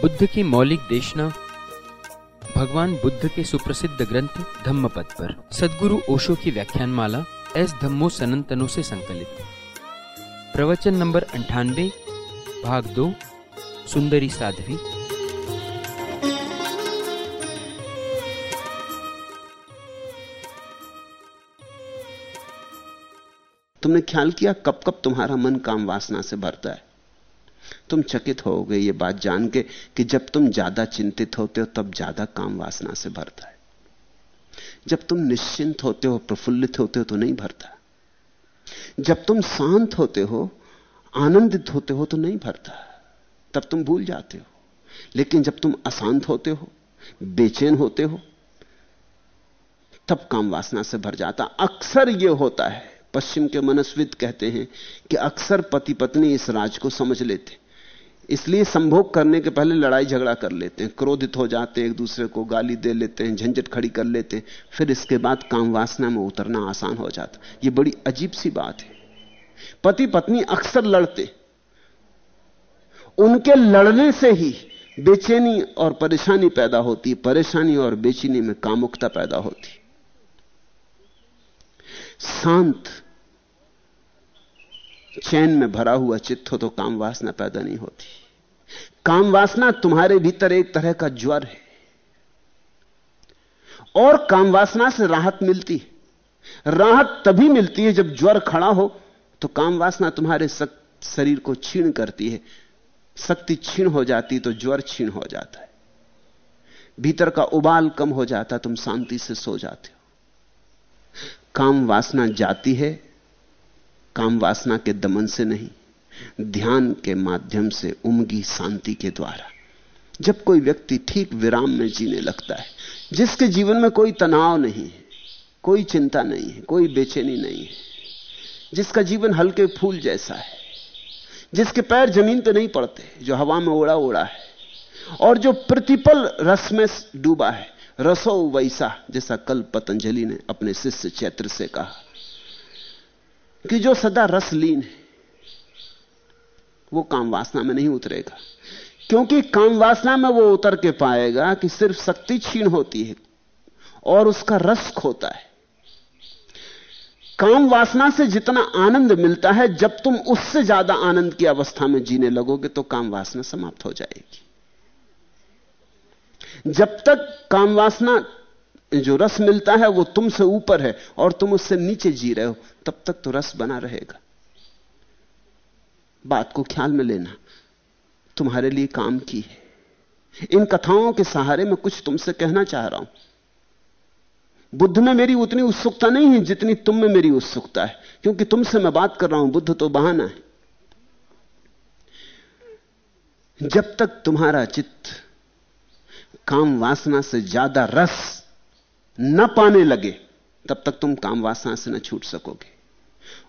बुद्ध की मौलिक देशना, भगवान बुद्ध के सुप्रसिद्ध ग्रंथ धम्मपद पर। सदगुरु ओशो की व्याख्यान माला एस धम्मो सनंतनो से संकलित। प्रवचन नंबर अंठानवे, भाग दो, सुंदरी साध्वी। तुमने ख्याल किया कब कब तुम्हारा मन काम वासना से भरता है? तुम चकित हो गए ये बात जान के कि जब तुम ज़्यादा चिंतित होते हो, तब ज़्यादा काम वासना से भरता है। जब तुम निश्चिंत होते हो, प्रफुल्लित होते हो तो नहीं भरता। जब तुम शांत होते हो, आनंदित होते हो तो नहीं भरता। तब तुम भूल जाते हो। लेकिन जब तुम अशांत होते हो, बेचैन होते हो, तब काम वासना से भर जाता। अक्सर यह होता है, पश्चिम के मनस्विद कहते हैं कि अक्सर पति पत्नी इस राज को समझ लेते इसलिए संभोग करने के पहले लड़ाई झगड़ा कर लेते हैं। क्रोधित हो जाते हैं, एक दूसरे को गाली दे लेते हैं, झंझट खड़ी कर लेते हैं। फिर इसके बाद काम वासना में उतरना आसान हो जाता यह बड़ी अजीब सी बात है। पति पत्नी अक्सर लड़ते। उनके लड़ने से ही बेचैनी और परेशानी पैदा होती परेशानी और बेचैनी में कामुकता पैदा होती शांत, चैन में भरा हुआ चित्त हो तो काम वासना पैदा नहीं होती। काम वासना तुम्हारे भीतर एक तरह का ज्वर है। और काम वासना से राहत मिलती है। राहत तभी मिलती है जब ज्वर खड़ा हो तो काम वासना तुम्हारे शरीर को छीण करती है। शक्ति छीण हो जाती तो ज्वर छीण हो जाता है। भीतर का उबाल कम हो जाता, तुम शांति से सो जाते हो। काम वासना जाती है, काम वासना के दमन से नहीं। ध्यान के माध्यम से उमगी शांति के द्वारा। जब कोई व्यक्ति ठीक विराम में जीने लगता है, जिसके जीवन में कोई तनाव नहीं है, कोई चिंता नहीं है, कोई बेचैनी नहीं है, जिसका जीवन हल्के फूल जैसा है, जिसके पैर ज़मीन पर नहीं पड़ते, जो हवा में उड़ा उड़ा है, और जो प्रतिपल रस में डूबा है, रसो वैसा, जैसा कल पतंजलि ने अपने शिष्य चैत्र से कहा, कि जो सदा रसलीन है वो काम वासना में नहीं उतरेगा। क्योंकि काम वासना में वो उतर के पाएगा कि सिर्फ़ शक्ति छीण होती है और उसका रस खोता है। काम वासना से जितना आनंद मिलता है, जब तुम उससे ज़्यादा आनंद की अवस्था में जीने लगोगे तो काम वासना समाप्त हो जाएगी। जब तक काम वासना जो रस मिलता है, वो तुमसे ऊपर है और तुम उससे नीचे जी रहे हो, तब तक तो रस बना रहेगा। बात को ख्याल में लेना। तुम्हारे लिए काम की है। इन कथाओं के सहारे में कुछ तुमसे कहना चाह रहा हूँ। बुद्ध में मेरी उतनी उत्सुकता नहीं है जितनी तुम में मेरी उत्सुकता है। क्योंकि तुमसे मैं बात कर रहा हूँ, बुद्ध तो बहाना है। जब तक तुम्हारा चित्त काम वासना से ज़्यादा रस न पाने लगे, तब तक तुम काम वासना से न छूट सकोगे।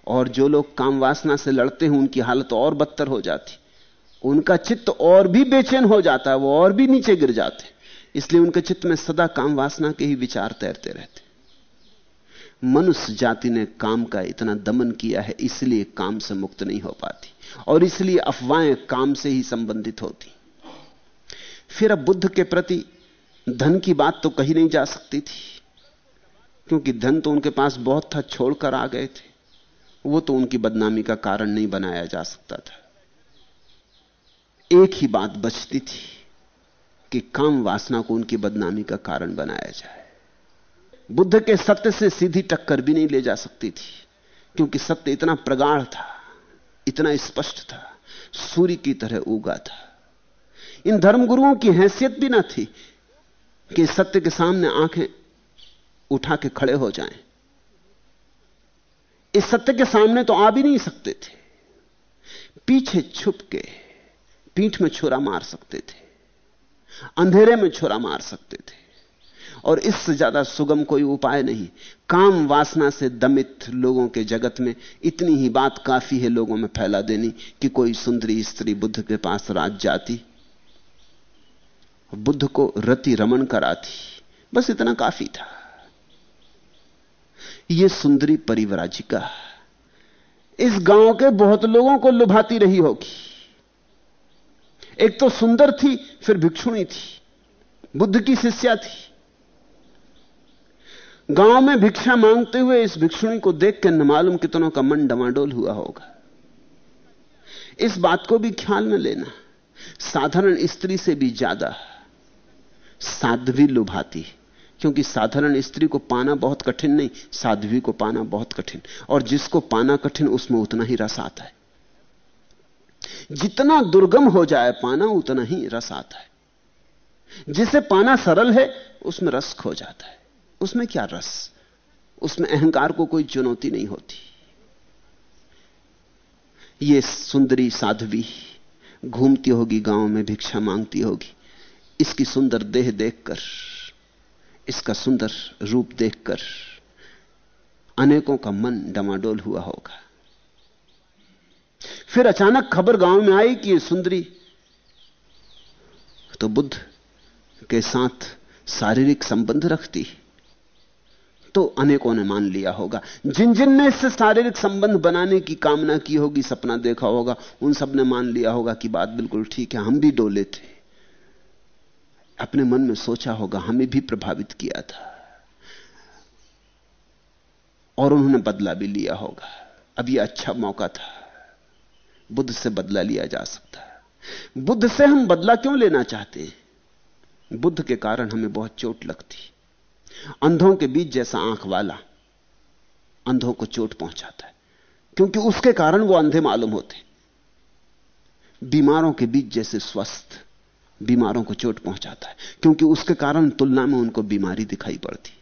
और जो लोग काम वासना से लड़ते हैं, उनकी हालत और बदतर हो जाती। उनका चित्त और भी बेचैन हो जाता है, वो और भी नीचे गिर जाते। इसलिए उनके चित्त में सदा काम वासना के ही विचार तैरते रहते। मनुष्य जाति ने काम का इतना दमन किया है, इसलिए काम से मुक्त नहीं हो पाती। और इसलिए अफवाहें काम से ही संबंधित होती। फिर अब बुद्ध के प्रति धन की बात तो कही नहीं जा सकती थी, क्योंकि धन तो उनके पास बहुत था, छोड़कर आ गए थे। वो तो उनकी बदनामी का कारण नहीं बनाया जा सकता था। एक ही बात बचती थी कि काम वासना को उनकी बदनामी का कारण बनाया जाए। बुद्ध के सत्य से सीधी टक्कर भी नहीं ले जा सकती थी, क्योंकि सत्य इतना प्रगाढ़ था, इतना स्पष्ट था, सूर्य की तरह उगा था। इन धर्मगुरुओं की हैसियत भी ना थी कि सत्य के सामने आँखें उठा के खड़े हो जाएँ। इस सत्य के सामने तो आ भी नहीं सकते थे। पीछे छुप के पीठ में छुरा मार सकते थे। अंधेरे में छुरा मार सकते थे। और इससे ज़्यादा सुगम कोई उपाय नहीं। काम वासना से दमित लोगों के जगत में इतनी ही बात काफ़ी है लोगों में फैला देनी कि कोई सुंदरी स्त्री बुद्ध के पास रात जाती बुद्ध को रति रमन कराती। बस इतना काफ़ी था। यह सुंदरी परिवराजिका इस गाँव के बहुत लोगों को लुभाती रही होगी। एक तो सुंदर थी, फिर भिक्षुणी थी, बुद्ध की शिष्या थी। गाँव में भिक्षा मांगते हुए इस भिक्षुणी को देख के न मालूम कितनों का मन डमाडोल हुआ होगा। इस बात को भी ख्याल में लेना, साधारण स्त्री से भी ज़्यादा साध्वी लुभाती क्योंकि साधारण स्त्री को पाना बहुत कठिन नहीं, साध्वी को पाना बहुत कठिन। और जिसको पाना कठिन, उसमें उतना ही रस आता है। जितना दुर्गम हो जाए पाना, उतना ही रस आता है। जिसे पाना सरल है, उसमें रस खो जाता है। उसमें क्या रस? उसमें अहंकार को कोई चुनौती नहीं होती। ये सुंदरी साध्वी, घूमती होगी, गाँव में भिक्षा मांगती होगी। इसकी सुंदर देह देखकर इसका सुंदर रूप देखकर अनेकों का मन डमाडोल हुआ होगा। फिर अचानक खबर गाँव में आई कि सुंदरी तो बुद्ध के साथ शारीरिक संबंध रखती तो अनेकों ने मान लिया होगा। जिन जिन ने इससे शारीरिक संबंध बनाने की कामना की होगी, सपना देखा होगा, उन सबने मान लिया होगा कि बात बिल्कुल ठीक है, हम भी डोले थे। अपने मन में सोचा होगा, हमें भी प्रभावित किया था। और उन्होंने बदला भी लिया होगा। अब यह अच्छा मौका था। बुद्ध से बदला लिया जा सकता है। बुद्ध से हम बदला क्यों लेना चाहते हैं? बुद्ध के कारण हमें बहुत चोट लगती। अंधों के बीच जैसा आँख वाला अंधों को चोट पहुंचाता है। क्योंकि उसके कारण वो अंधे मालूम होते। बीमारों के बीच जैसे स्वस्थ बीमारों को चोट पहुंचाता है, क्योंकि उसके कारण तुलना में उनको बीमारी दिखाई पड़ती।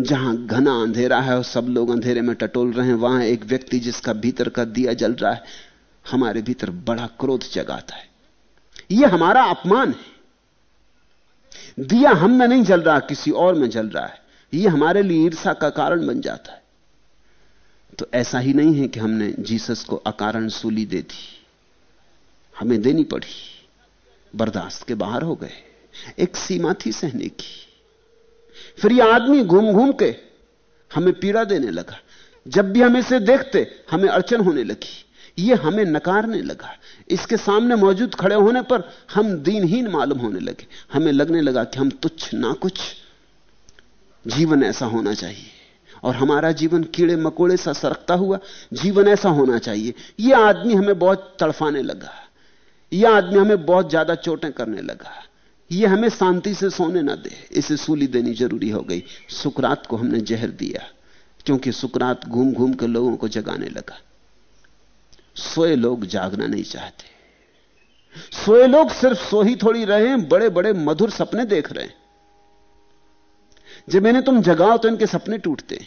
जहाँ घना अंधेरा है और सब लोग अंधेरे में टटोल रहे हैं, वहाँ एक व्यक्ति जिसका भीतर का दिया जल रहा है, हमारे भीतर बड़ा क्रोध जगाता है। यह हमारा अपमान है। दिया हम में नहीं जल रहा, किसी और में जल रहा है। यह हमारे लिए ईर्षा का कारण बन जाता है। तो ऐसा ही नहीं है कि हमने जीसस को अकारण सूली दे दी। हमें देनी पड़ी। बर्दाश्त के बाहर हो गए। एक सीमा थी सहने की। फिर यह आदमी घूम घूम के हमें पीड़ा देने लगा। जब भी हम इसे देखते, हमें अड़चन होने लगी। यह हमें नकारने लगा। इसके सामने मौजूद खड़े होने पर हम दीनहीन मालूम होने लगे। हमें लगने लगा कि हम तुच्छ ना कुछ। जीवन ऐसा होना चाहिए। और हमारा जीवन कीड़े मकोड़े सा सरकता हुआ जीवन ऐसा होना चाहिए। यह आदमी हमें बहुत तड़फाने लगा। यह आदमी हमें बहुत ज़्यादा चोटें करने लगा। यह हमें शांति से सोने ना दे। इसे सूली देनी ज़रूरी हो गई। सुकरात को हमने जहर दिया, क्योंकि सुकरात घूम घूम कर लोगों को जगाने लगा। सोए लोग जागना नहीं चाहते। सोए लोग सिर्फ़ सो ही थोड़ी रहे हैं बड़े बड़े मधुर सपने देख रहे हैं। जब इन्हें तुम जगाओ तो इनके सपने टूटते।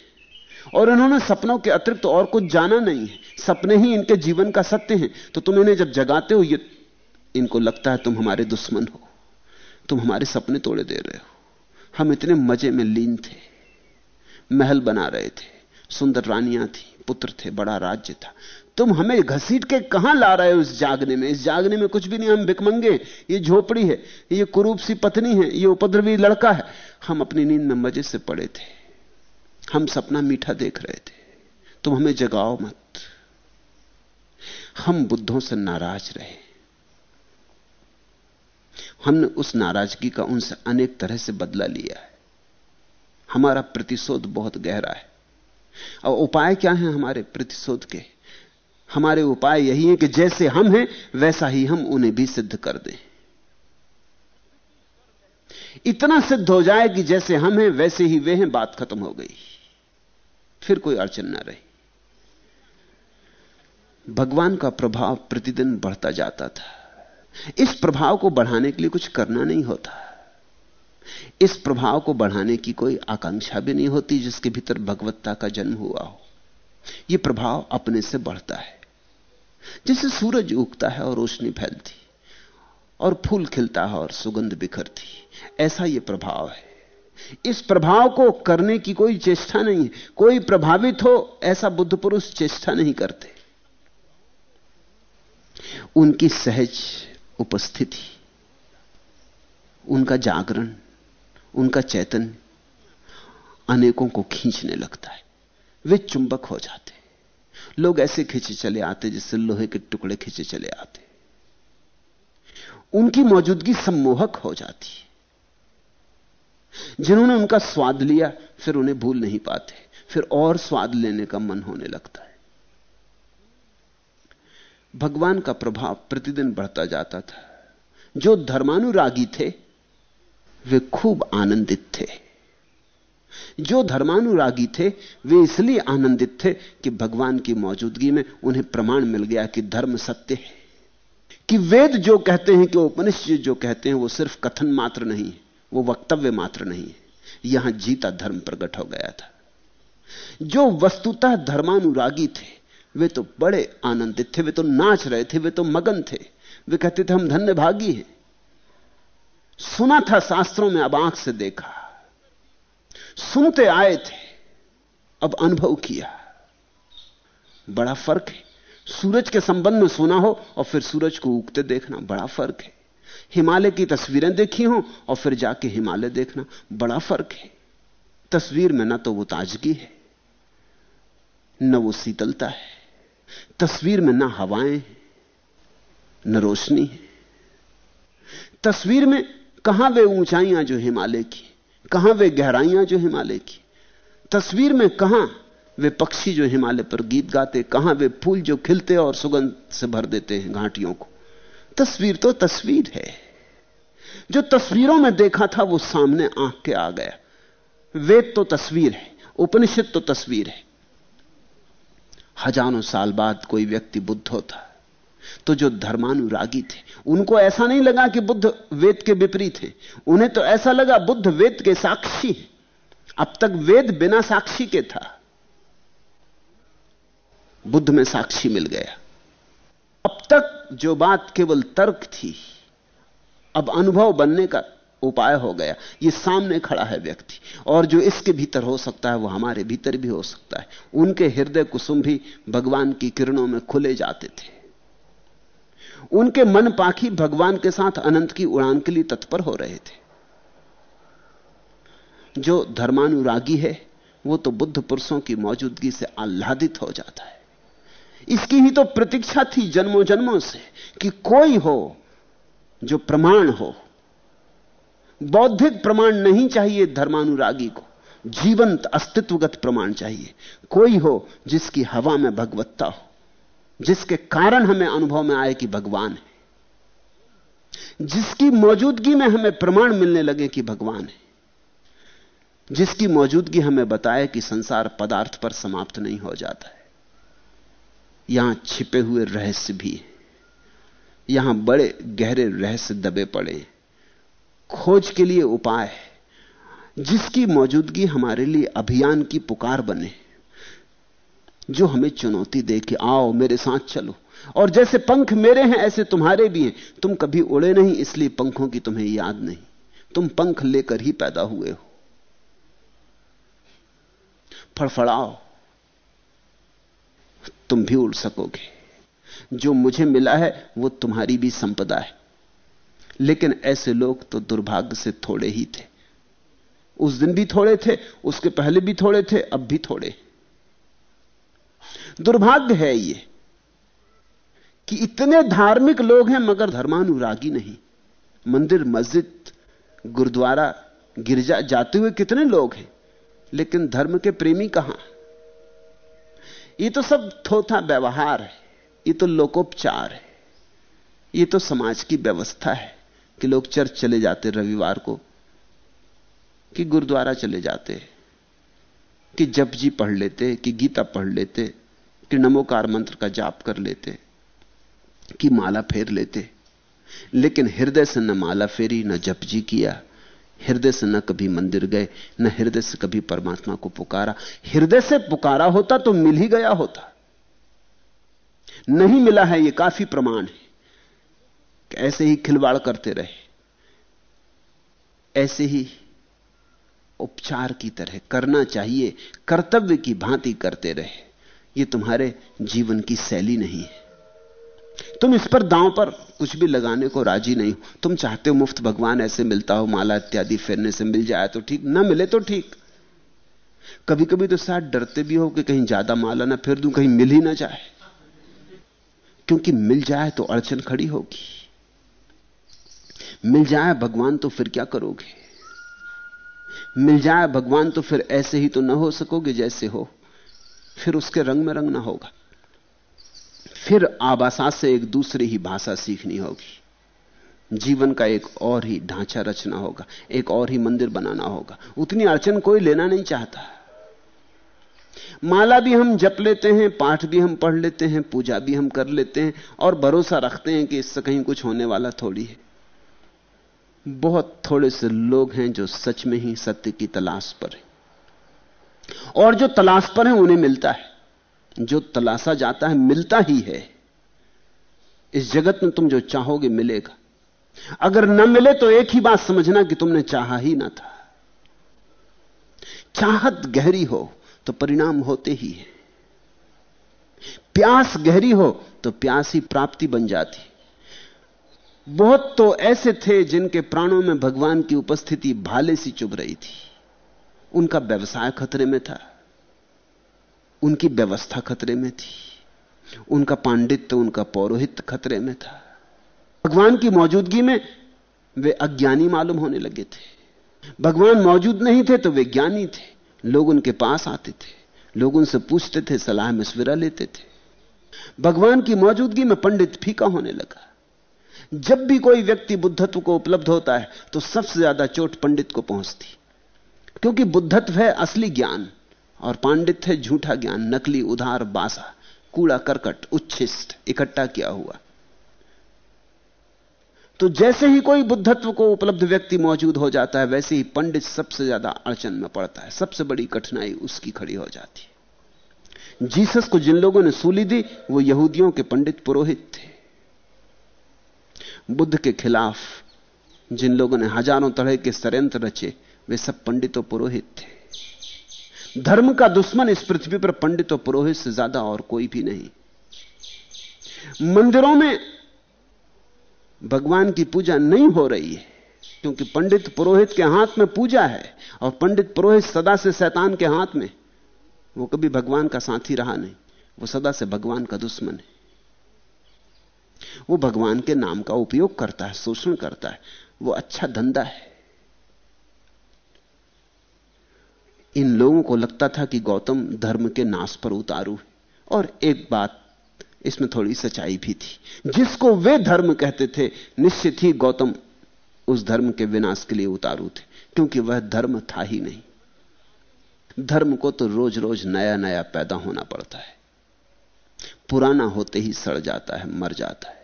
और इन्होंने सपनों के अतिरिक्त तो और कुछ जाना नहीं है। सपने ही इनके जीवन का सत्य है। तो तुम इन्हें जब जगाते हो, ये इनको लगता है तुम हमारे दुश्मन हो। तुम हमारे सपने तोड़े दे रहे हो। हम इतने मज़े में लीन थे, महल बना रहे थे, सुंदर रानियाँ थी, पुत्र थे, बड़ा राज्य था। तुम हमें घसीट के कहाँ ला रहे हो इस जागने में? इस जागने में कुछ भी नहीं, हम भिकमंगे ये झोपड़ी है, ये कुरूप सी पत्नी है, ये उपद्रवी लड़का है। हम अपनी नींद में मज़े से पड़े थे। हम सपना मीठा देख रहे थे। तुम हमें जगाओ मत। हम बुद्धों से नाराज़ रहे। हमने उस नाराज़गी का उनसे अनेक तरह से बदला लिया है। हमारा प्रतिशोध बहुत गहरा है। और उपाय क्या है हमारे प्रतिशोध के? हमारे उपाय यही है कि जैसे हम हैं, वैसा ही हम उन्हें भी सिद्ध कर दें। इतना सिद्ध हो जाए कि जैसे हम हैं, वैसे ही वे हैं, बात खत्म हो गई। फिर कोई अड़चन ना रही। भगवान का प्रभाव प्रतिदिन बढ़ता जाता था। इस प्रभाव को बढ़ाने के लिए कुछ करना नहीं होता। इस प्रभाव को बढ़ाने की कोई आकांक्षा भी नहीं होती जिसके भीतर भगवत्ता का जन्म हुआ हो। यह प्रभाव अपने से बढ़ता है। जैसे सूरज उगता है और रोशनी फैलती, और फूल खिलता है और सुगंध बिखरती, ऐसा यह प्रभाव है। इस प्रभाव को करने की कोई चेष्टा नहीं है कोई प्रभावित हो, ऐसा बुद्ध पुरुष चेष्टा नहीं करते। उनकी सहज उपस्थिति उनका जागरण, उनका चैतन्य अनेकों को खींचने लगता है। वे चुंबक हो जाते लोग ऐसे खींचे चले आते जिससे लोहे के टुकड़े खींचे चले आते उनकी मौजूदगी सम्मोहक हो जाती है। जिन्होंने उनका स्वाद लिया, फिर उन्हें भूल नहीं पाते। फिर और स्वाद लेने का मन होने लगता है। भगवान का प्रभाव प्रतिदिन बढ़ता जाता था। जो धर्मानुरागी थे, वे खूब आनंदित थे। जो धर्मानुरागी थे, वे इसलिए आनंदित थे कि भगवान की मौजूदगी में उन्हें प्रमाण मिल गया कि धर्म सत्य है। कि वेद जो कहते हैं, कि उपनिषद जो कहते हैं, वो सिर्फ़ कथन मात्र नहीं है, वो वक्तव्य मात्र नहीं है। यहाँ जीता धर्म प्रकट हो गया था। जो वस्तुतः धर्मानुरागी थे वे तो बड़े आनंदित थे, वे तो नाच रहे थे, वे तो मगन थे। वे कहते थे, हम धन्य भागी हैं। सुना था शास्त्रों में, अब आँख से देखा। सुनते आए थे, अब अनुभव किया। बड़ा फ़र्क है। सूरज के संबंध में सुना हो, और फिर सूरज को उगते देखना, बड़ा फ़र्क है। हिमालय की तस्वीरें देखी हो, और फिर जाके हिमालय देखना, बड़ा फ़र्क है। तस्वीर में ना तो वो ताजगी है, न वो शीतलता है। तस्वीर में ना हवाएँ न रोशनी है। तस्वीर में कहाँ वे ऊंचाइयाँ जो हिमालय की, कहाँ वे गहराइयाँ जो हिमालय की। तस्वीर में कहाँ वे पक्षी जो हिमालय पर गीत गाते कहाँ वे फूल जो खिलते और सुगंध से भर देते हैं घाटियों को। तस्वीर तो तस्वीर है। जो तस्वीरों में देखा था वो सामने आँख के आ गया। वेद तो तस्वीर है, उपनिषद तो तस्वीर है। हज़ारों साल बाद कोई व्यक्ति बुद्ध होता। तो जो धर्मानुरागी थे, उनको ऐसा नहीं लगा कि बुद्ध वेद के विपरीत है। उन्हें तो ऐसा लगा बुद्ध वेद के साक्षी अब तक वेद बिना साक्षी के था। बुद्ध में साक्षी मिल गया। अब तक जो बात केवल तर्क थी, अब अनुभव बनने का उपाय हो गया। ये सामने खड़ा है व्यक्ति। और जो इसके भीतर हो सकता है, वो हमारे भीतर भी हो सकता है। उनके हृदय कुसुम भी भगवान की किरणों में खुले जाते थे। उनके मन पाखी भगवान के साथ अनंत की उड़ान के लिए तत्पर हो रहे थे। जो धर्मानुरागी है, वो तो बुद्ध पुरुषों की मौजूदगी से आह्लादित हो जाता है। इसकी ही तो प्रतीक्षा थी जन्मों जन्मों से कि कोई हो जो प्रमाण हो। बौद्धिक प्रमाण नहीं चाहिए धर्मानुरागी को। जीवंत अस्तित्वगत प्रमाण चाहिए। कोई हो जिसकी हवा में भगवत्ता हो, जिसके कारण हमें अनुभव में आए कि भगवान है, जिसकी मौजूदगी में हमें प्रमाण मिलने लगे कि भगवान है, जिसकी मौजूदगी हमें बताए कि संसार पदार्थ पर समाप्त नहीं हो जाता है। यहाँ छिपे हुए रहस्य भी है, यहाँ बड़े गहरे रहस्य दबे पड़े खोज के लिए उपाय जिसकी मौजूदगी हमारे लिए अभियान की पुकार बने, जो हमें चुनौती दे कि आओ मेरे साथ चलो। और जैसे पंख मेरे हैं, ऐसे तुम्हारे भी हैं। तुम कभी उड़े नहीं, इसलिए पंखों की तुम्हें याद नहीं। तुम पंख लेकर ही पैदा हुए हो। फड़फड़ाओ। तुम भी उड़ सकोगे। जो मुझे मिला है, वो तुम्हारी भी संपदा है। लेकिन ऐसे लोग तो दुर्भाग्य से थोड़े ही थे। उस दिन भी थोड़े थे, उसके पहले भी थोड़े थे, अब भी थोड़े। दुर्भाग्य है ये कि इतने धार्मिक लोग हैं, मगर धर्मानुरागी नहीं। मंदिर, मस्जिद, गुरुद्वारा, गिरजा, जाते हुए कितने लोग हैं, लेकिन धर्म के प्रेमी कहाँ? ये तो सब थोथा व्यवहार है, ये तो लोकोपचार है, ये तो समाज की व्यवस्था है। कि लोग चर्च चले जाते रविवार को, कि गुरुद्वारा चले जाते कि जप जी पढ़ लेते कि गीता पढ़ लेते कि नमोकार मंत्र का जाप कर लेते कि माला फेर लेते लेकिन हृदय से न माला फेरी, न जप जी किया, हृदय से न कभी मंदिर गए, न हृदय से कभी परमात्मा को पुकारा। हृदय से पुकारा होता तो मिल ही गया होता। नहीं मिला है यह काफ़ी प्रमाण है। ऐसे ही खिलवाड़ करते रहे। ऐसे ही उपचार की तरह करना चाहिए, कर्तव्य की भांति करते रहे। यह तुम्हारे जीवन की शैली नहीं है। तुम इस पर दांव पर कुछ भी लगाने को राज़ी नहीं हो। तुम चाहते हो मुफ़्त भगवान ऐसे मिलता हो, माला इत्यादि फेरने से मिल जाए तो ठीक, ना मिले तो ठीक। कभी कभी तो शायद डरते भी हो कि कहीं ज़्यादा माला ना फिर दूँ, कहीं मिल ही ना जाए। क्योंकि मिल जाए तो अड़चन खड़ी होगी। मिल जाए भगवान तो फिर क्या करोगे? मिल जाए भगवान तो फिर ऐसे ही तो ना हो सकोगे जैसे हो। फिर उसके रंग में रंगना होगा। फिर आबासा से एक दूसरी ही भाषा सीखनी होगी। जीवन का एक और ही ढांचा रचना होगा, एक और ही मंदिर बनाना होगा। उतनी अड़चन कोई लेना नहीं चाहता। माला भी हम जप लेते हैं, पाठ भी हम पढ़ लेते हैं, पूजा भी हम कर लेते हैं और भरोसा रखते हैं कि इससे कहीं कुछ होने वाला थोड़ी है। बहुत थोड़े से लोग हैं जो सच में ही सत्य की तलाश पर हैं। और जो तलाश पर है, उन्हें मिलता है। जो तलाशा जाता है, मिलता ही है। इस जगत में तुम जो चाहोगे, मिलेगा। अगर न मिले तो एक ही बात समझना कि तुमने चाहा ही ना था। चाहत गहरी हो तो परिणाम होते ही है। प्यास गहरी हो तो प्यास ही प्राप्ति बन जाती बहुत तो ऐसे थे जिनके प्राणों में भगवान की उपस्थिति भाले सी चुभ रही थी। उनका व्यवसाय खतरे में था। उनकी व्यवस्था खतरे में थी। उनका पांडित्य, उनका पौरोहित खतरे में था। भगवान की मौजूदगी में वे अज्ञानी मालूम होने लगे थे। भगवान मौजूद नहीं थे तो वे ज्ञानी थे। लोग उनके पास आते थे। लोग उनसे पूछते थे, सलाह मशविरा लेते थे। भगवान की मौजूदगी में पंडित फीका होने लगा। जब भी कोई व्यक्ति बुद्धत्व को उपलब्ध होता है तो सबसे ज़्यादा चोट पंडित को पहुँचती। क्योंकि बुद्धत्व है असली ज्ञान, और पांडित्य है झूठा ज्ञान, नकली, उधार, बासा, कूड़ा, करकट, उच्छिष्ट, इकट्ठा किया हुआ। तो जैसे ही कोई बुद्धत्व को उपलब्ध व्यक्ति मौजूद हो जाता है, वैसे ही पंडित सबसे ज़्यादा अड़चन में पड़ता है। सबसे बड़ी कठिनाई उसकी खड़ी हो जाती है। जीसस को जिन लोगों ने सूली दी, वो यहूदियों के पंडित पुरोहित थे। बुद्ध के खिलाफ जिन लोगों ने हज़ारों तरह के षड्यंत्र रचे, वे सब पंडितों पुरोहित थे। धर्म का दुश्मन इस पृथ्वी पर पंडित पुरोहित से ज़्यादा और कोई भी नहीं। मंदिरों में भगवान की पूजा नहीं हो रही है, क्योंकि पंडित पुरोहित के हाथ में पूजा है और पंडित पुरोहित सदा से शैतान के हाथ में, वो कभी भगवान का साथी रहा नहीं, वो सदा से भगवान का दुश्मन है। वो भगवान के नाम का उपयोग करता है, शोषण करता है। वो अच्छा धंधा है। इन लोगों को लगता था कि गौतम धर्म के नाश पर उतारू है। और एक बात, इसमें थोड़ी सच्चाई भी थी। जिसको वे धर्म कहते थे, निश्चित ही गौतम उस धर्म के विनाश के लिए उतारू थे, क्योंकि वह धर्म था ही नहीं। धर्म को तो रोज रोज नया नया पैदा होना पड़ता है। पुराना होते ही सड़ जाता है, मर जाता है।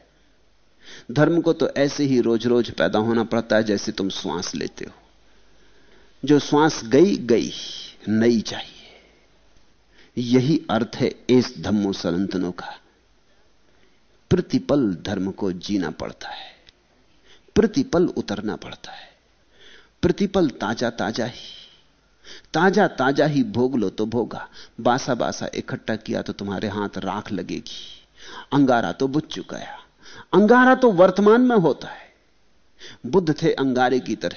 धर्म को तो ऐसे ही रोज रोज पैदा होना पड़ता है जैसे तुम श्वास लेते हो। जो श्वास गई गई, नई चाहिए। यही अर्थ है इस धम्मो सनातनों का। प्रतिपल धर्म को जीना पड़ता है। प्रतिपल उतरना पड़ता है। प्रतिपल ताज़ा ताज़ा ही। ताज़ा ताज़ा ही भोग लो तो भोगा। बासा बासा इकट्ठा किया तो तुम्हारे हाथ राख लगेगी। अंगारा तो बुझ चुका है। अंगारा तो वर्तमान में होता है। बुद्ध थे अंगारे की तरह।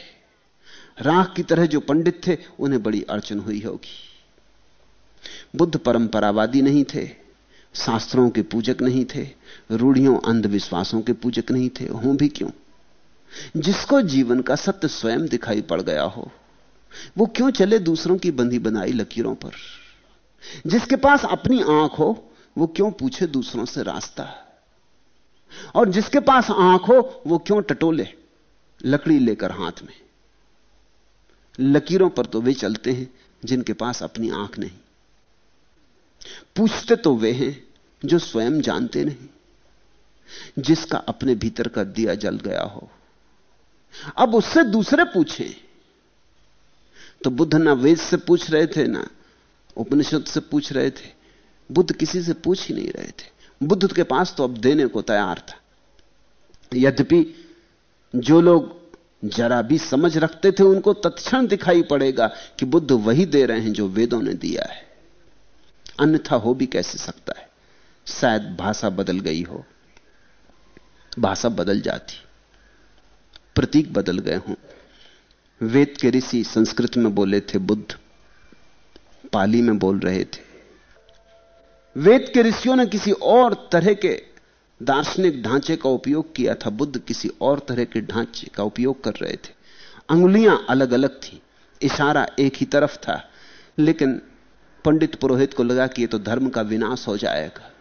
राख की तरह जो पंडित थे, उन्हें बड़ी अड़चन हुई होगी। बुद्ध परंपरावादी नहीं थे, शास्त्रों के पूजक नहीं थे, रूढ़ियों, अंधविश्वासों के पूजक नहीं थे। हों भी क्यों? जिसको जीवन का सत्य स्वयं दिखाई पड़ गया हो, वो क्यों चले दूसरों की बंधी बनाई लकीरों पर? जिसके पास अपनी आँख हो, वो क्यों पूछे दूसरों से रास्ता? और जिसके पास आँख हो, वो क्यों टटोले? लकड़ी लेकर हाथ में। लकीरों पर तो वे चलते हैं, जिनके पास अपनी आँख नहीं। पूछते तो वे हैं, जो स्वयं जानते नहीं। जिसका अपने भीतर का दिया जल गया हो। अब उससे दूसरे पूछे। तो बुद्ध ना वेद से पूछ रहे थे, ना उपनिषद से पूछ रहे थे। बुद्ध किसी से पूछ ही नहीं रहे थे। बुद्ध के पास तो अब देने को तैयार था। यद्यपि जो लोग जरा भी समझ रखते थे, उनको तत्क्षण दिखाई पड़ेगा कि बुद्ध वही दे रहे हैं जो वेदों ने दिया है। अन्यथा हो भी कैसे सकता है? शायद भाषा बदल गई हो। भाषा बदल जाती। प्रतीक बदल गए हों। वेद के ऋषि संस्कृत में बोले थे, बुद्ध पाली में बोल रहे थे। वेद के ऋषियों ने किसी और तरह के दार्शनिक ढांचे का उपयोग किया था, बुद्ध किसी और तरह के ढांचे का उपयोग कर रहे थे। अंगुलियाँ अलग अलग थी, इशारा एक ही तरफ़ था, लेकिन पंडित पुरोहित को लगा कि यह तो धर्म का विनाश हो जाएगा।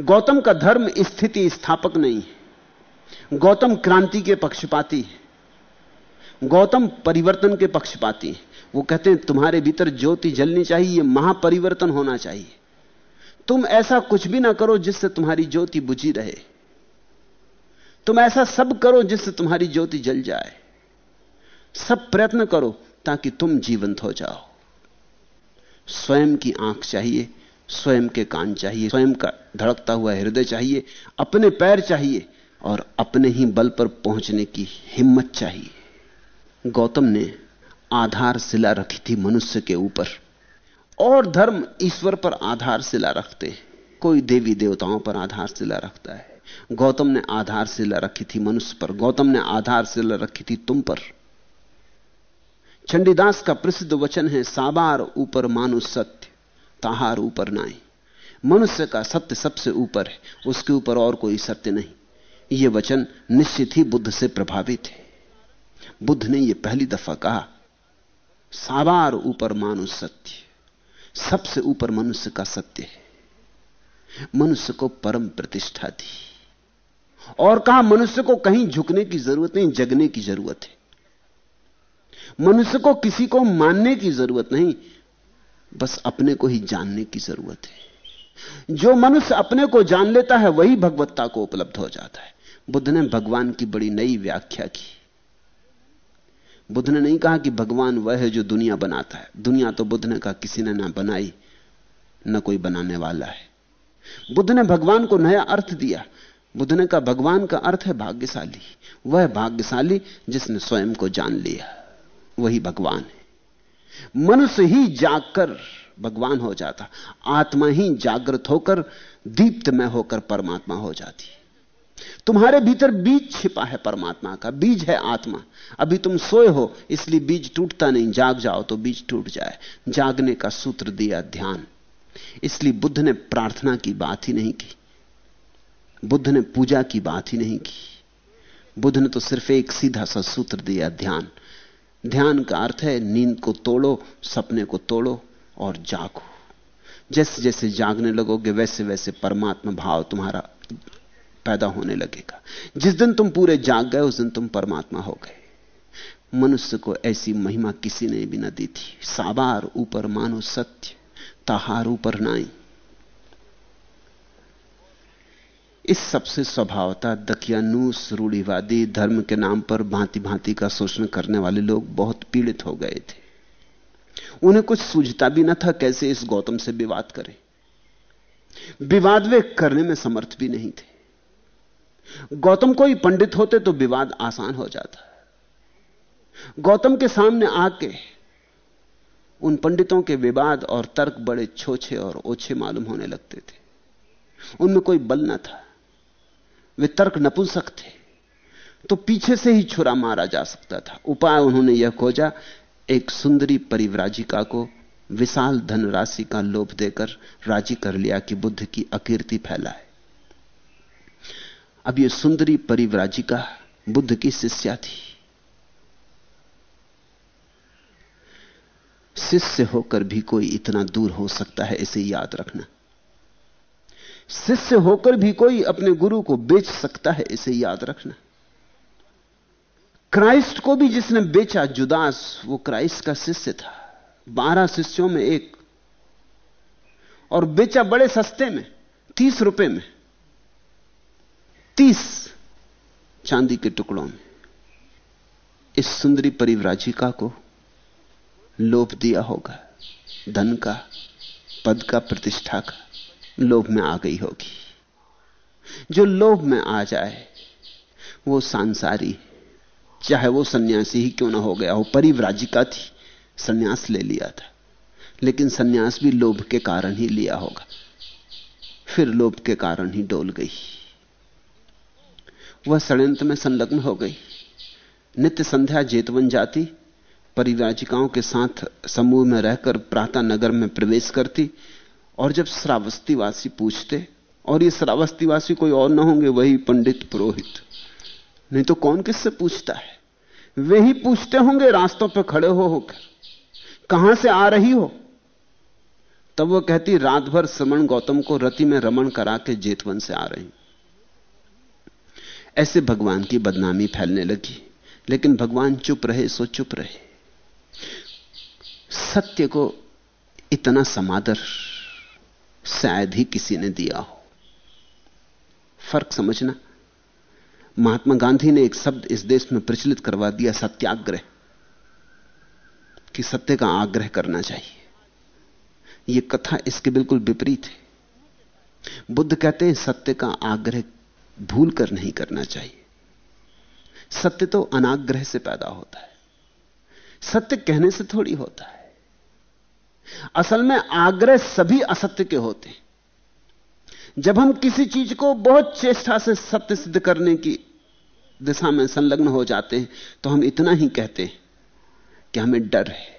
गौतम का धर्म स्थिति स्थापक नहीं है। गौतम क्रांति के पक्षपाती है। गौतम परिवर्तन के पक्षपाती है। वो कहते हैं, तुम्हारे भीतर ज्योति जलनी चाहिए महापरिवर्तन होना चाहिए। तुम ऐसा कुछ भी ना करो जिससे तुम्हारी ज्योति बुझी रहे। तुम ऐसा सब करो जिससे तुम्हारी ज्योति जल जाए। सब प्रयत्न करो ताकि तुम जीवंत हो जाओ। स्वयं की आँख चाहिए, स्वयं के कान चाहिए, स्वयं का धड़कता हुआ हृदय चाहिए, अपने पैर चाहिए और अपने ही बल पर पहुँचने की हिम्मत चाहिए। गौतम ने आधार शिला रखी थी मनुष्य के ऊपर। और धर्म ईश्वर पर आधार शिला रखते हैं। कोई देवी देवताओं पर आधार शिला रखता है। गौतम ने आधार शिला रखी थी मनुष्य पर। गौतम ने आधार शिला रखी थी तुम पर। चंडीदास का प्रसिद्ध वचन है, साबार ऊपर मानु सत्य, ताहार ऊपर नाई। मनुष्य का सत्य सबसे ऊपर है, उसके ऊपर और कोई सत्य नहीं। यह वचन निश्चित ही बुद्ध से प्रभावित है। बुद्ध ने यह पहली दफ़ा कहा, साबार ऊपर मानु सत्य सबसे ऊपर मनुष्य का सत्य है। मनुष्य को परम प्रतिष्ठा दी। और कहा, मनुष्य को कहीं झुकने की ज़रूरत नहीं, जगने की ज़रूरत है। मनुष्य को किसी को मानने की ज़रूरत नहीं, बस अपने को ही जानने की ज़रूरत है। जो मनुष्य अपने को जान लेता है, वही भगवत्ता को उपलब्ध हो जाता है। बुद्ध ने भगवान की बड़ी नई व्याख्या की। बुद्ध ने नहीं कहा कि भगवान वह है जो दुनिया बनाता है। दुनिया तो बुद्ध ने कहा, किसी ने ना बनाई, न कोई बनाने वाला है। बुद्ध ने भगवान को नया अर्थ दिया। बुद्ध ने कहा, भगवान का अर्थ है भाग्यशाली। वह भाग्यशाली जिसने स्वयं को जान लिया, वही भगवान है। मनुष्य ही जागकर भगवान हो जाता। आत्मा ही जागृत होकर दीप्तमय होकर परमात्मा हो जाती। तुम्हारे भीतर बीज छिपा है परमात्मा का, बीज है आत्मा। अभी तुम सोए हो, इसलिए बीज टूटता नहीं। जाग जाओ तो बीज टूट जाए। जागने का सूत्र दिया ध्यान। इसलिए बुद्ध ने प्रार्थना की बात ही नहीं की। बुद्ध ने पूजा की बात ही नहीं की। बुद्ध ने तो सिर्फ़ एक सीधा सा सूत्र दिया ध्यान। ध्यान का अर्थ है, नींद को तोड़ो, सपने को तोड़ो और जागो। जैसे जैसे जागने लगोगे वैसे वैसे परमात्मा भाव तुम्हारा पैदा होने लगेगा। जिस दिन तुम पूरे जाग गए, उस दिन तुम परमात्मा हो गए। मनुष्य को ऐसी महिमा किसी ने भी न दी थी। साबार ऊपर मानो सत्य, ताहार ऊपर नाई। इस सबसे स्वभावता दकियानूस, रूढ़ीवादी, धर्म के नाम पर भांति भांति का शोषण करने वाले लोग बहुत पीड़ित हो गए थे। उन्हें कुछ सूझता भी न था कैसे इस गौतम से विवाद करें। विवाद वे करने में समर्थ भी नहीं थे। गौतम कोई पंडित होते तो विवाद आसान हो जाता। गौतम के सामने आके उन पंडितों के विवाद और तर्क बड़े छोछे और ओछे मालूम होने लगते थे। उनमें कोई बल न था। वे तर्क नपुंसक थे। तो पीछे से ही छुरा मारा जा सकता था। उपाय उन्होंने यह खोजा, एक सुंदरी परिव्राजिका को विशाल धनराशि का लोभ देकर राज़ी कर लिया कि बुद्ध की अकीर्ति फैलाए। अब यह सुंदरी परिव्राजिका बुद्ध की शिष्या थी। शिष्य होकर भी कोई इतना दूर हो सकता है, इसे याद रखना। शिष्य होकर भी कोई अपने गुरु को बेच सकता है, इसे याद रखना। क्राइस्ट को भी जिसने बेचा, जुदास, वो क्राइस्ट का शिष्य था। बारह शिष्यों में एक। और बेचा बड़े सस्ते में, तीस रुपए में। तीस चांदी के टुकड़ों में इस सुंदरी परिव्राजिका को लोभ दिया होगा, धन का, पद का प्रतिष्ठा का लोभ में आ गई होगी। जो लोभ में आ जाए, वो सांसारी, चाहे वो सन्यासी ही क्यों ना हो गया हो, परिव्राजिका थी, सन्यास ले लिया था। लेकिन सन्यास भी लोभ के कारण ही लिया होगा। फिर लोभ के कारण ही डोल गई। वह षड्यंत्र में संलग्न हो गई। नित्य संध्या जेतवन जाती परिवाजिकाओं के साथ समूह में रहकर प्रातः नगर में प्रवेश करती और जब श्रावस्तीवासी पूछते, और ये श्रावस्तीवासी कोई और ना होंगे, वही पंडित पुरोहित? नहीं तो कौन किससे पूछता है? वे ही पूछते होंगे, रास्तों पर खड़े हो होकर। कहाँ से आ रही हो? तब वो कहती रात भर श्रमण गौतम को रति में रमण करा के जेतवन से आ रही ऐसे भगवान की बदनामी फैलने लगी। लेकिन भगवान चुप रहे, सो चुप रहे। सत्य को इतना समादर शायद ही किसी ने दिया हो। फ़र्क समझना। महात्मा गांधी ने एक शब्द इस देश में प्रचलित करवा दिया, सत्याग्रह। कि सत्य का आग्रह करना चाहिए। यह कथा इसके बिल्कुल विपरीत है। बुद्ध कहते हैं, सत्य का आग्रह भूल कर नहीं करना चाहिए। सत्य तो अनाग्रह से पैदा होता है। सत्य कहने से थोड़ी होता है। असल में आग्रह सभी असत्य के होते हैं। जब हम किसी चीज़ को बहुत चेष्टा से सत्य सिद्ध करने की दिशा में संलग्न हो जाते हैं तो हम इतना ही कहते हैं कि हमें डर है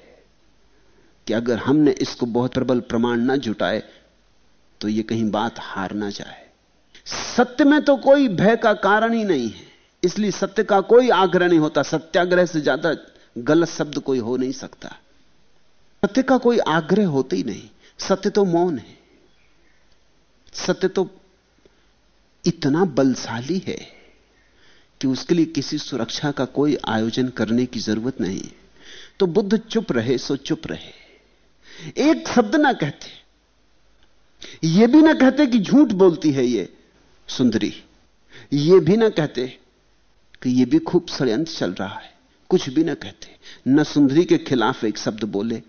कि अगर हमने इसको बहुत प्रबल प्रमाण ना जुटाए तो यह कहीं बात हार ना जाए। सत्य में तो कोई भय का कारण ही नहीं है। इसलिए सत्य का कोई आग्रह नहीं होता। सत्याग्रह से ज़्यादा गलत शब्द कोई हो नहीं सकता। सत्य का कोई आग्रह होता ही नहीं। सत्य तो मौन है। सत्य तो इतना बलशाली है कि उसके लिए किसी सुरक्षा का कोई आयोजन करने की ज़रूरत नहीं तो बुद्ध चुप रहे, सो चुप रहे। एक शब्द ना कहते। यह भी ना कहते कि झूठ बोलती है ये। सुंदरी। ये भी ना कहते कि ये भी खूब षड्यंत्र चल रहा है। कुछ भी ना कहते। न सुंदरी के खिलाफ एक शब्द बोले,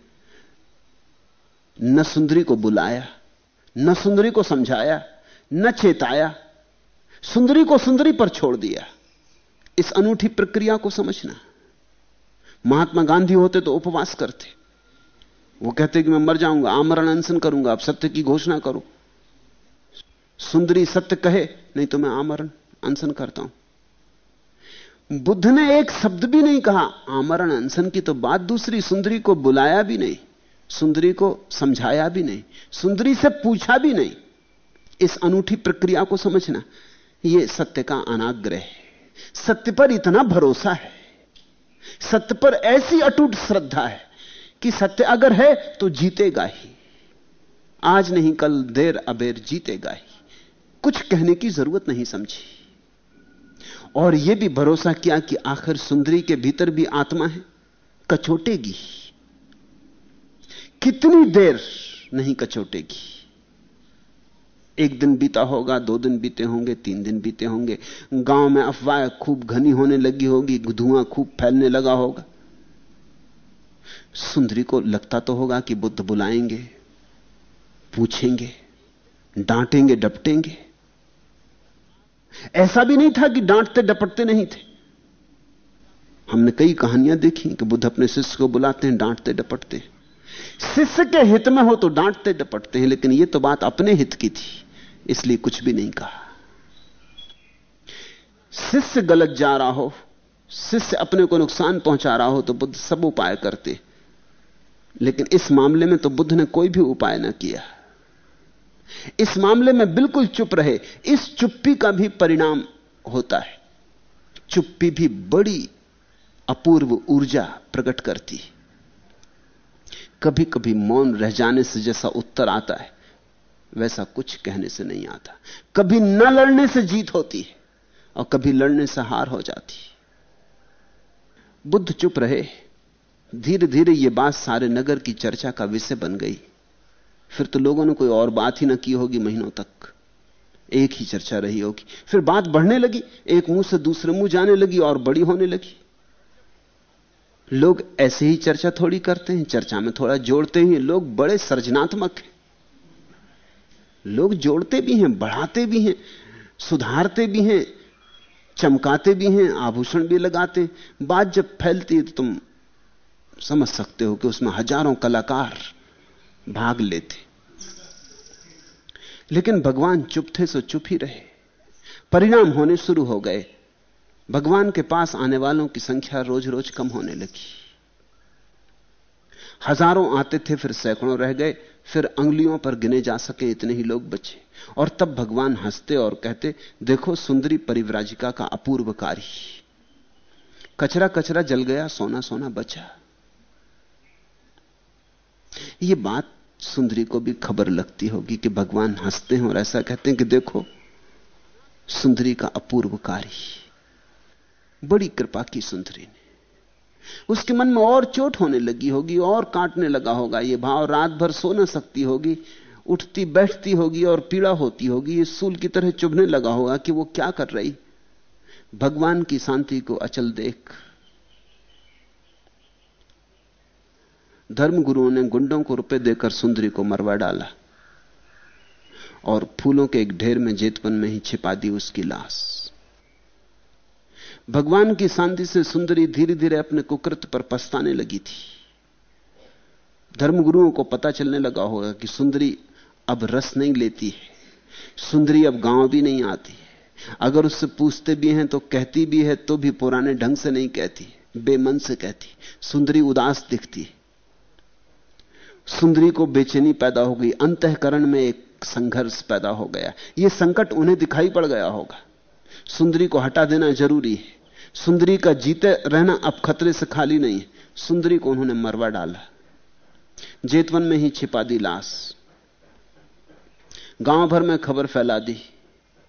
न सुंदरी को बुलाया, न सुंदरी को समझाया, न चेताया। सुंदरी को सुंदरी पर छोड़ दिया। इस अनूठी प्रक्रिया को समझना। महात्मा गांधी होते तो उपवास करते। वो कहते कि मैं मर जाऊँगा आमरण अनशन करूँगा, अब सत्य की घोषणा करो। सुंदरी सत्य कहे, नहीं तो मैं आमरण, अनशन करता हूँ। बुद्ध ने एक शब्द भी नहीं कहा, आमरण, अनशन की तो बात दूसरी, सुंदरी को बुलाया भी नहीं, सुंदरी को समझाया भी नहीं, सुंदरी से पूछा भी नहीं। इस अनूठी प्रक्रिया को समझना यह सत्य का अनाग्रह है। सत्य पर इतना भरोसा है, सत्य पर ऐसी अटूट श्रद्धा है, कि सत्य अगर है तो जीतेगा ही। आज नहीं, कल देर अबेर जीतेगा ही। कुछ कहने की ज़रूरत नहीं समझी। और यह भी भरोसा किया कि आखिर सुंदरी के भीतर भी आत्मा है, कचोटेगी। कितनी देर नहीं कचोटेगी। एक दिन बीता होगा, दो दिन बीते होंगे, तीन दिन बीते होंगे। गाँव में अफवाह खूब घनी होने लगी होगी, धुआँ खूब फैलने लगा होगा। सुंदरी को लगता तो होगा कि बुद्ध बुलाएँगे, पूछेंगे, डांटेंगे, डपटेंगे। ऐसा भी नहीं था कि डांटते, डपटते नहीं थे। हमने कई कहानियाँ देखी कि बुद्ध अपने शिष्य को बुलाते हैं, डांटते, डपटते। शिष्य के हित में हो तो डांटते, डपटते हैं, लेकिन यह तो बात अपने हित की थी, इसलिए कुछ भी नहीं कहा। शिष्य गलत जा रहा हो, शिष्य अपने को नुकसान पहुँचा रहा हो तो बुद्ध सब उपाय करते। लेकिन इस मामले में तो बुद्ध ने कोई भी उपाय ना किया। इस मामले में बिल्कुल चुप रहे। इस चुप्पी का भी परिणाम होता है। चुप्पी भी बड़ी अपूर्व ऊर्जा प्रकट करती कभी कभी मौन रह जाने से जैसा उत्तर आता है, वैसा कुछ कहने से नहीं आता। कभी न लड़ने से जीत होती है और कभी लड़ने से हार हो जाती बुद्ध चुप रहे। धीरे धीरे यह बात सारे नगर की चर्चा का विषय बन गई। फिर तो लोगों ने कोई और बात ही ना की होगी महीनों तक। एक ही चर्चा रही होगी। फिर बात बढ़ने लगी। एक मुँह से दूसरे मुँह जाने लगी और बड़ी होने लगी। लोग ऐसे ही चर्चा थोड़ी करते हैं, चर्चा में थोड़ा जोड़ते हैं। लोग बड़े सर्जनात्मक हैं। लोग जोड़ते भी हैं, बढ़ाते भी हैं, सुधारते भी हैं, चमकाते भी हैं, आभूषण भी लगाते बात जब फैलती है तो तुम समझ सकते हो कि उसमें हज़ारों कलाकार भाग लेते लेकिन भगवान चुप थे सो चुप ही रहे। परिणाम होने शुरू हो गए। भगवान के पास आने वालों की संख्या रोज रोज कम होने लगी। हज़ारों आते थे, फिर सैकड़ों रह गए, फिर अंगुलियों पर गिने जा सके इतने ही लोग बचे। और तब भगवान हँसते और कहते, देखो सुंदरी परिव्राजिका का अपूर्व कार्य कचरा कचरा जल गया, सोना सोना बचा। ये बात सुंदरी को भी खबर लगती होगी कि भगवान हँसते हैं और ऐसा कहते हैं कि देखो, सुंदरी का अपूर्व कार्य बड़ी कृपा की सुंदरी ने। उसके मन में और चोट होने लगी होगी, और काटने लगा होगा ये भाव। रात भर सो ना सकती होगी, उठती बैठती होगी और पीड़ा होती होगी। ये सूल की तरह चुभने लगा होगा कि वो क्या कर रही। भगवान की शांति को अचल देख धर्म गुरुओं ने गुंडों को रुपए देकर सुंदरी को मरवा डाला और फूलों के एक ढेर में जेतवन में ही छिपा दी उसकी लाश। भगवान की शांति से सुंदरी धीरे धीरे अपने कुकृत पर पछताने लगी थी। धर्मगुरुओं को पता चलने लगा होगा कि सुंदरी अब रस नहीं लेती है। सुंदरी अब गाँव भी नहीं आती अगर उससे पूछते भी हैं तो कहती भी है तो भी पुराने ढंग से नहीं कहती, बेमन से कहती। सुंदरी उदास दिखती है। सुंदरी को बेचैनी पैदा हो गई, अंतकरण में एक संघर्ष पैदा हो गया। यह संकट उन्हें दिखाई पड़ गया होगा। सुंदरी को हटा देना ज़रूरी है। सुंदरी का जीते रहना अब खतरे से खाली नहीं है। सुंदरी को उन्होंने मरवा डाला। जेतवन में ही छिपा दी लाश। गाँव भर में खबर फैला दी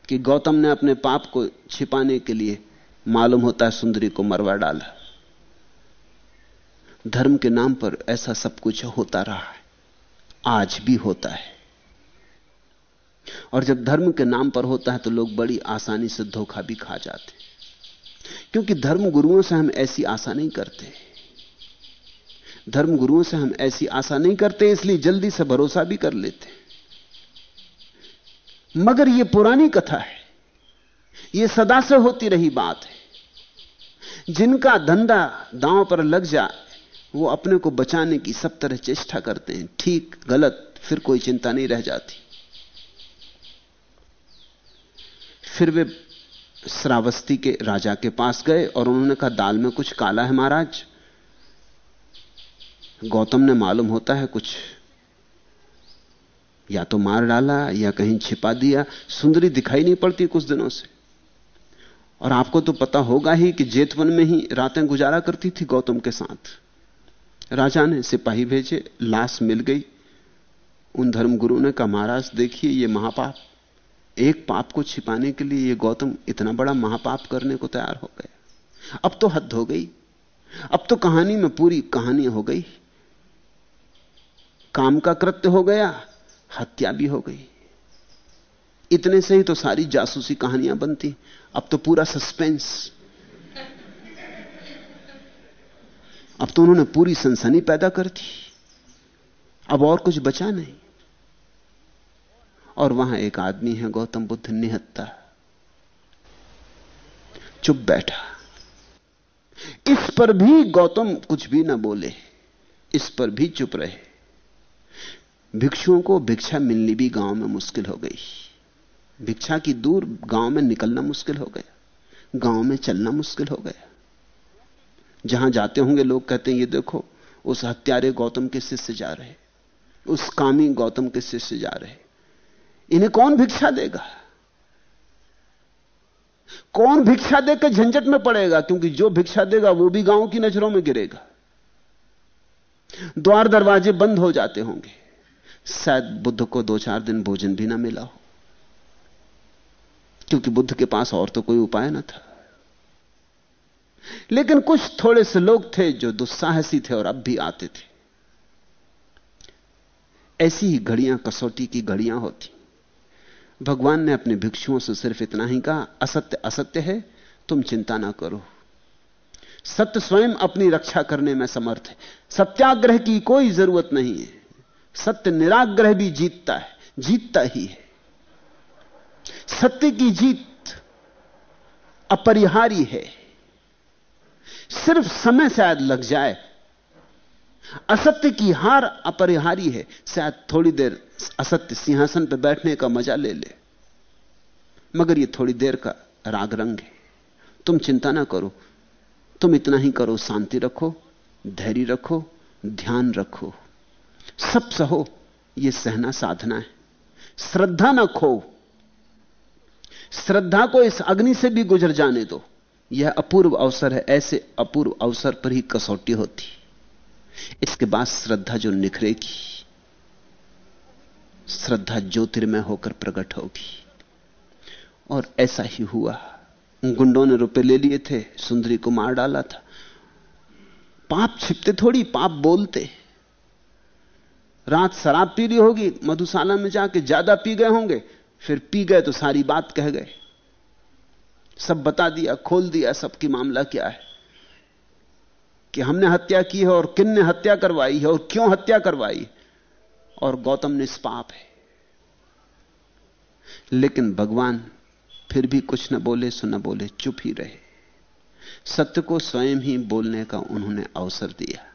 कि गौतम ने अपने पाप को छिपाने के लिए मालूम होता है सुंदरी को मरवा डाला। धर्म के नाम पर ऐसा सब कुछ होता रहा है। आज भी होता है। और जब धर्म के नाम पर होता है तो लोग बड़ी आसानी से धोखा भी खा जाते हैं। क्योंकि धर्म गुरुओं से हम ऐसी आशा नहीं करते। धर्म गुरुओं से हम ऐसी आशा नहीं करते, इसलिए जल्दी से भरोसा भी कर लेते मगर यह पुरानी कथा है। यह सदा से होती रही बात है। जिनका धंधा दांव पर लग जाए वो अपने को बचाने की सब तरह चेष्टा करते हैं। ठीक, गलत, फिर कोई चिंता नहीं रह जाती। फिर वे श्रावस्ती के राजा के पास गए और उन्होंने कहा, दाल में कुछ काला है महाराज? गौतम ने मालूम होता है कुछ या तो मार डाला या कहीं छिपा दिया। सुंदरी दिखाई नहीं पड़ती कुछ दिनों से। और आपको तो पता होगा ही कि जेतवन में ही रातें गुजारा करती थी गौतम के साथ। राजा ने सिपाही भेजे, लाश मिल गई। उन धर्मगुरु ने कहा, महाराज, देखिए ये महापाप। एक पाप को छिपाने के लिए ये गौतम इतना बड़ा महापाप करने को तैयार हो गया। अब तो हद हो गई। अब तो कहानी में पूरी कहानी हो गई। काम का कृत्य हो गया, हत्या भी हो गई। इतने से ही तो सारी जासूसी कहानियाँ बनती। अब तो पूरा सस्पेंस अब तो उन्होंने पूरी सनसनी पैदा कर दी। अब और कुछ बचा नहीं। और वहाँ एक आदमी है, गौतम बुद्ध निहत्ता। चुप बैठा। इस पर भी गौतम कुछ भी ना बोले। इस पर भी चुप रहे। भिक्षुओं को भिक्षा मिलनी भी गाँव में मुश्किल हो गई। भिक्षा की दूर गाँव में निकलना मुश्किल हो गया। गाँव में चलना मुश्किल हो गया। जहाँ जाते होंगे, लोग कहते हैं, ये देखो, उस हत्यारे गौतम के शिष्य जा रहे उस कामी गौतम के शिष्य जा रहे इन्हें कौन भिक्षा देगा? कौन भिक्षा देकर झंझट में पड़ेगा? क्योंकि जो भिक्षा देगा, वो भी गाँव की नज़रों में गिरेगा। द्वार दरवाजे बंद हो जाते होंगे। शायद बुद्ध को दो चार दिन भोजन भी ना मिला हो। क्योंकि बुद्ध के पास और तो कोई उपाय ना था। लेकिन कुछ थोड़े से लोग थे जो दुस्साहसी थे और अब भी आते थे। ऐसी ही घड़ियाँ, कसौटी की घड़ियाँ होती। भगवान ने अपने भिक्षुओं से सिर्फ़ इतना ही कहा, असत्य असत्य है, तुम चिंता ना करो। सत्य स्वयं अपनी रक्षा करने में समर्थ है। सत्याग्रह की कोई ज़रूरत नहीं है। सत्य निराग्रह भी जीतता है, जीतता ही है। सत्य की जीत अपरिहारी है। सिर्फ़ समय शायद लग जाए। असत्य की हार अपरिहारी है। शायद थोड़ी देर असत्य सिंहासन पर बैठने का मज़ा ले ले। मगर यह थोड़ी देर का राग रंग है। तुम चिंता ना करो। तुम इतना ही करो। शांति रखो, धैर्य रखो, ध्यान रखो। सब सहो यह सहना साधना है। श्रद्धा ना खो। श्रद्धा को इस अग्नि से भी गुजर जाने दो। यह अपूर्व अवसर है, ऐसे अपूर्व अवसर पर ही कसौटी होती। इसके बाद श्रद्धा जो निखरेगी, श्रद्धा ज्योतिर्मय होकर प्रकट होगी। और ऐसा ही हुआ। गुंडों ने रुपए ले लिए थे, सुंदरी को मार डाला था। पाप छिपते थोड़ी, पाप बोलते। रात शराब पी रही होगी, मधुशाला में जाके ज़्यादा पी गए होंगे, फिर पी गए तो सारी बात कह गए। सब बता दिया, खोल दिया सबकी मामला क्या है? कि हमने हत्या की है और किन ने हत्या करवाई है और क्यों हत्या करवाई? और गौतम निष्पाप है। लेकिन भगवान फिर भी कुछ न बोले, सो न बोले, चुप ही रहे। सत्य को स्वयं ही बोलने का उन्होंने अवसर दिया।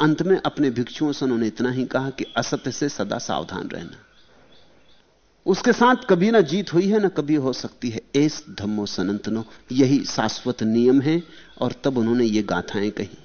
अंत में अपने भिक्षुओं से उन्होंने इतना ही कहा कि असत्य से सदा सावधान रहना। उसके साथ कभी ना जीत हुई है, ना कभी हो सकती है। एस धम्मो सनंतनो, यही शाश्वत नियम है, और तब उन्होंने ये गाथाएँ कही।